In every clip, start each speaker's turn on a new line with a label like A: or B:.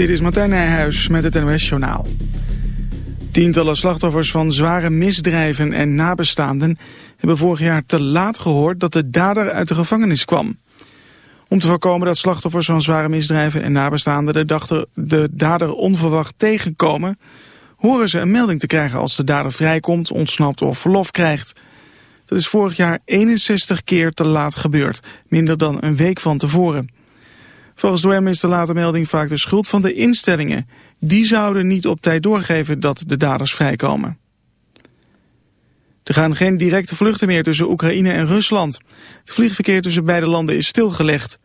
A: Dit is Martijn Nijhuis met het NOS Journaal. Tientallen slachtoffers van zware misdrijven en nabestaanden... hebben vorig jaar te laat gehoord dat de dader uit de gevangenis kwam. Om te voorkomen dat slachtoffers van zware misdrijven en nabestaanden... de, de dader onverwacht tegenkomen... horen ze een melding te krijgen als de dader vrijkomt, ontsnapt of verlof krijgt. Dat is vorig jaar 61 keer te laat gebeurd, minder dan een week van tevoren... Volgens de is de late melding vaak de schuld van de instellingen. Die zouden niet op tijd doorgeven dat de daders vrijkomen. Er gaan geen directe vluchten meer tussen Oekraïne en Rusland. Het vliegverkeer tussen beide landen is stilgelegd.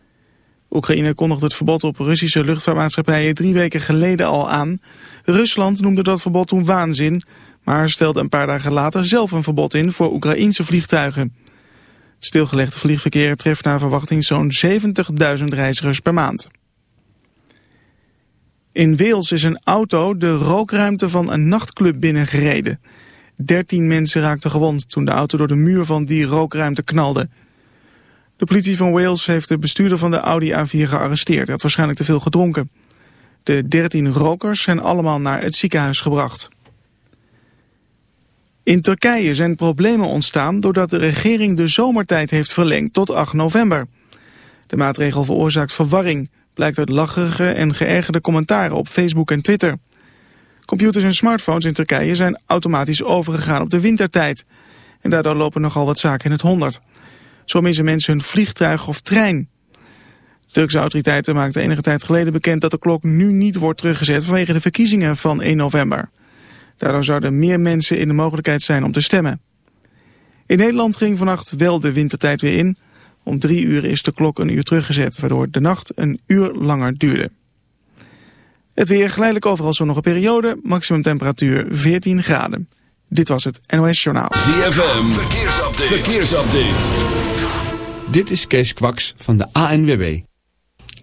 A: Oekraïne kondigde het verbod op Russische luchtvaartmaatschappijen drie weken geleden al aan. Rusland noemde dat verbod toen waanzin, maar stelde een paar dagen later zelf een verbod in voor Oekraïnse vliegtuigen. Stilgelegde vliegverkeer treft naar verwachting zo'n 70.000 reizigers per maand. In Wales is een auto de rookruimte van een nachtclub binnengereden. 13 mensen raakten gewond toen de auto door de muur van die rookruimte knalde. De politie van Wales heeft de bestuurder van de Audi A4 gearresteerd. Hij had waarschijnlijk te veel gedronken. De 13 rokers zijn allemaal naar het ziekenhuis gebracht. In Turkije zijn problemen ontstaan doordat de regering de zomertijd heeft verlengd tot 8 november. De maatregel veroorzaakt verwarring, blijkt uit lacherige en geërgerde commentaren op Facebook en Twitter. Computers en smartphones in Turkije zijn automatisch overgegaan op de wintertijd. En daardoor lopen nogal wat zaken in het honderd. Zo missen mensen hun vliegtuig of trein. Turkse autoriteiten maakten enige tijd geleden bekend dat de klok nu niet wordt teruggezet vanwege de verkiezingen van 1 november. Daardoor zouden meer mensen in de mogelijkheid zijn om te stemmen. In Nederland ging vannacht wel de wintertijd weer in. Om drie uur is de klok een uur teruggezet, waardoor de nacht een uur langer duurde. Het weer geleidelijk overal zonnige periode, maximum temperatuur 14 graden. Dit was het NOS Journaal.
B: ZFM, verkeersupdate. verkeersupdate.
C: Dit is Kees Kwaks van de ANWB.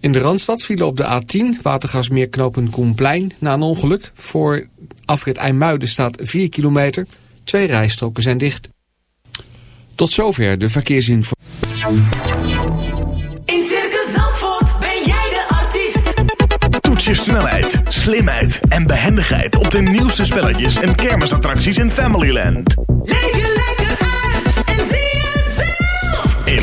C: In de Randstad vielen op de A10 watergasmeer knopen Koenplein na een ongeluk. Voor afrit IJmuiden staat 4 kilometer. Twee rijstroken zijn dicht. Tot zover de verkeersinformatie.
D: In Circus Zandvoort ben jij de artiest.
E: Toets je snelheid, slimheid en behendigheid op de nieuwste spelletjes en kermisattracties in Familyland.
D: Leef je lekker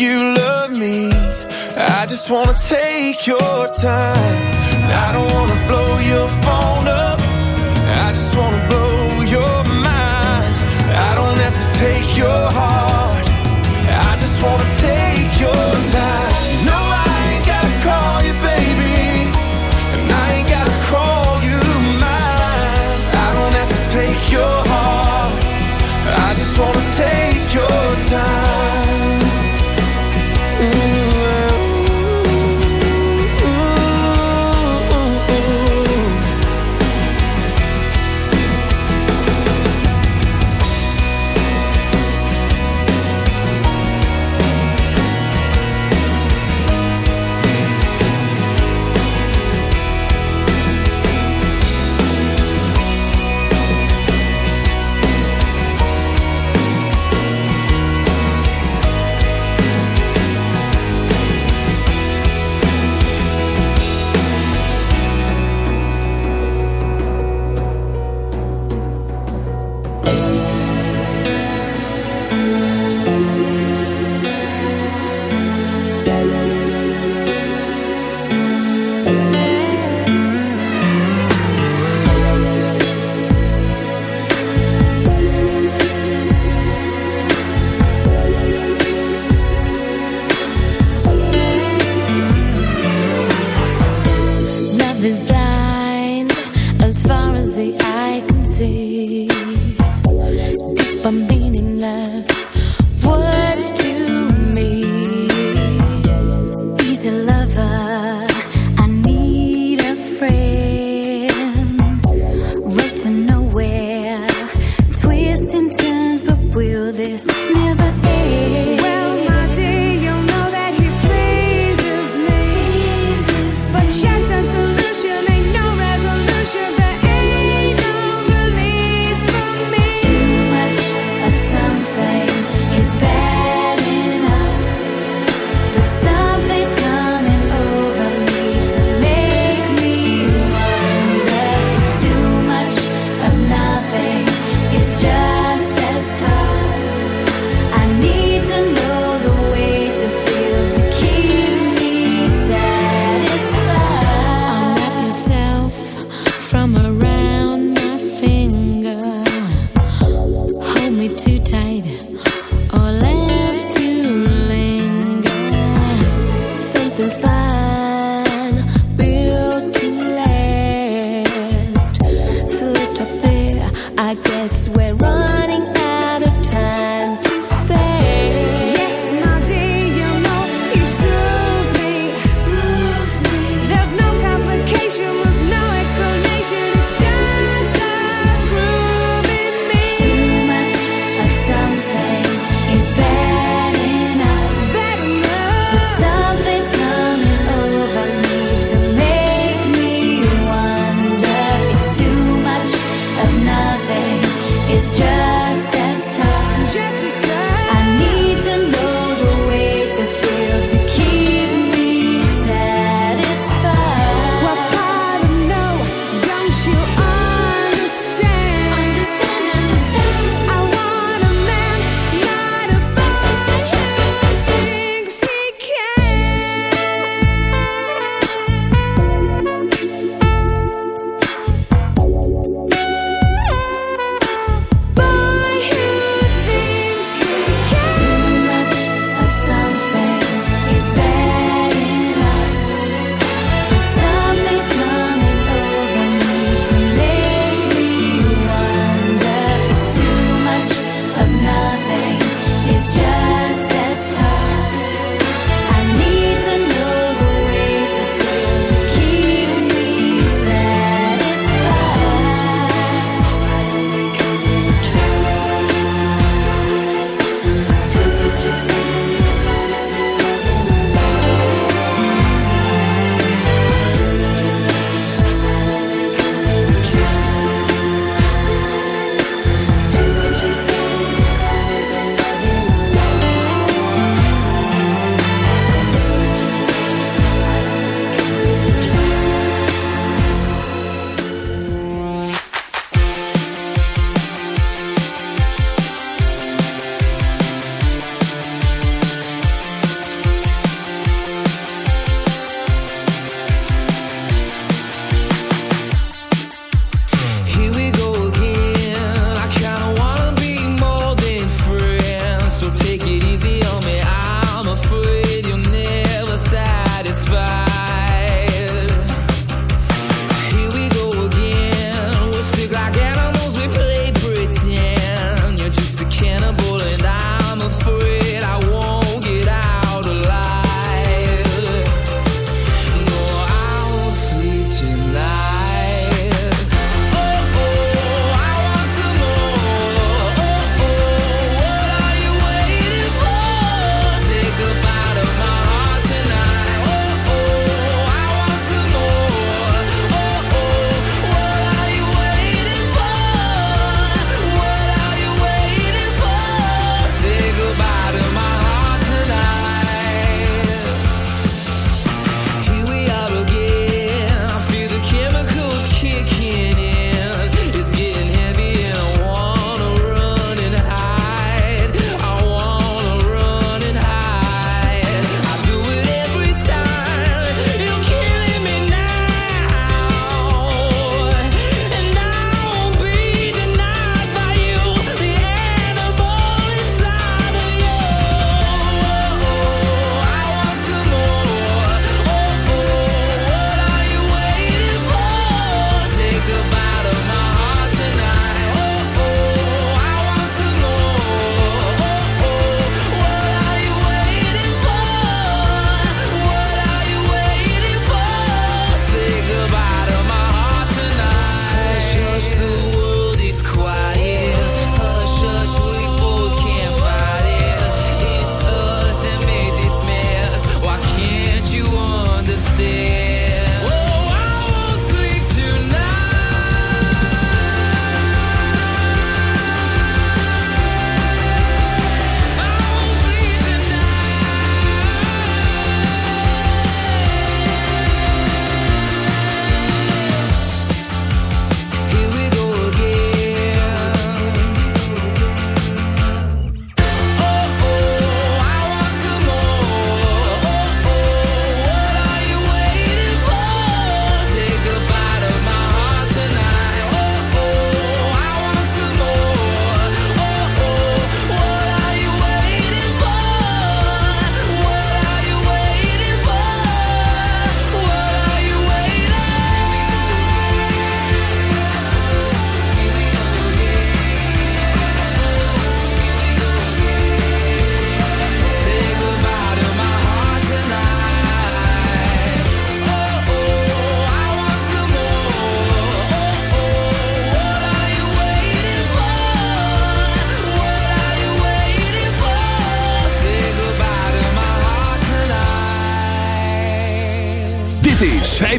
F: you love me. I just wanna take your time. I don't wanna blow your phone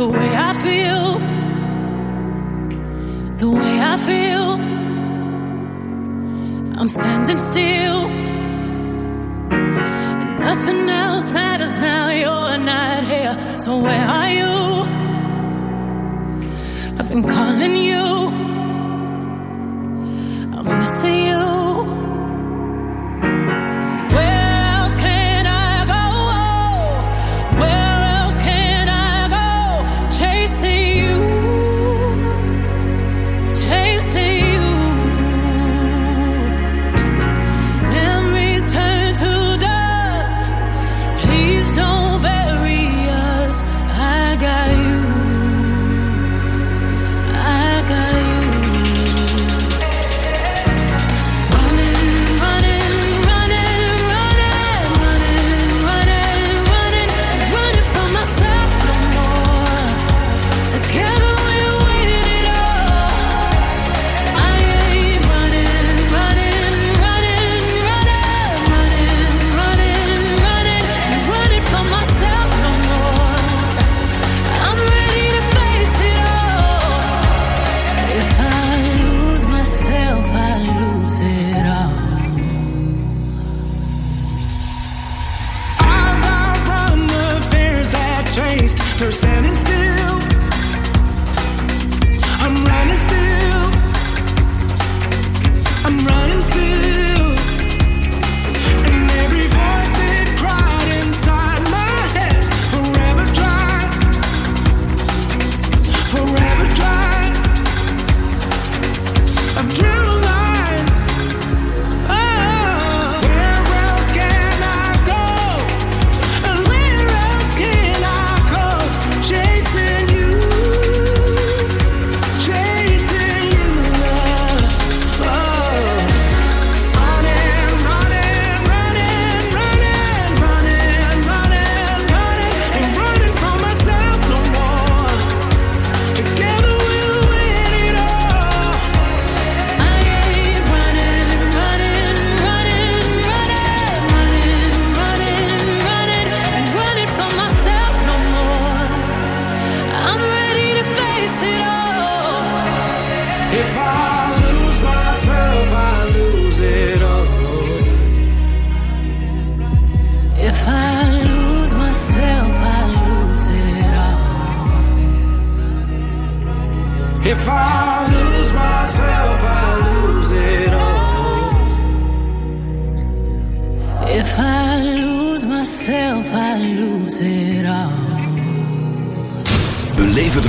G: The way I feel. The way I feel. I'm standing still. And nothing else matters now. You're not here. So where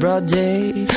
H: broad day.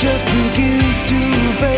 I: just begins to
B: fade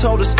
J: told us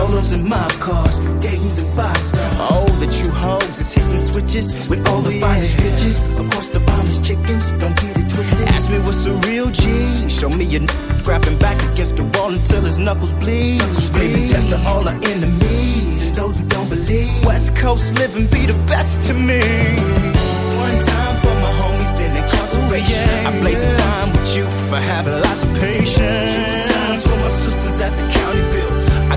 J: I see is Rolos and mob cars, Dayton's and five stars. Oh, the true hoes is hitting switches with all the finest bitches. Of course, the finest chickens, don't get it twisted. Ask me what's a real G. Show me a n- grabbing back against the wall until his knuckles bleed. Screaming death to all our enemies and those who don't believe. West Coast living be the best to me. One time for my homies in incarceration. I blaze a dime with you for having lots of patience. Two times for my sisters at the county build.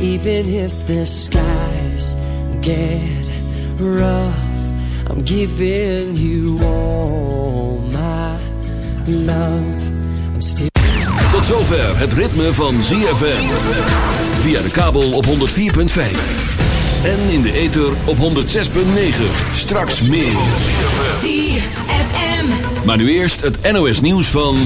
K: Even if the skies get rough, I'm giving you all my love. I'm still.
L: Tot zover het ritme van ZFM. Via de kabel op 104.5. En in de ether op 106.9. Straks meer.
M: ZFM.
L: Maar nu eerst het NOS nieuws van...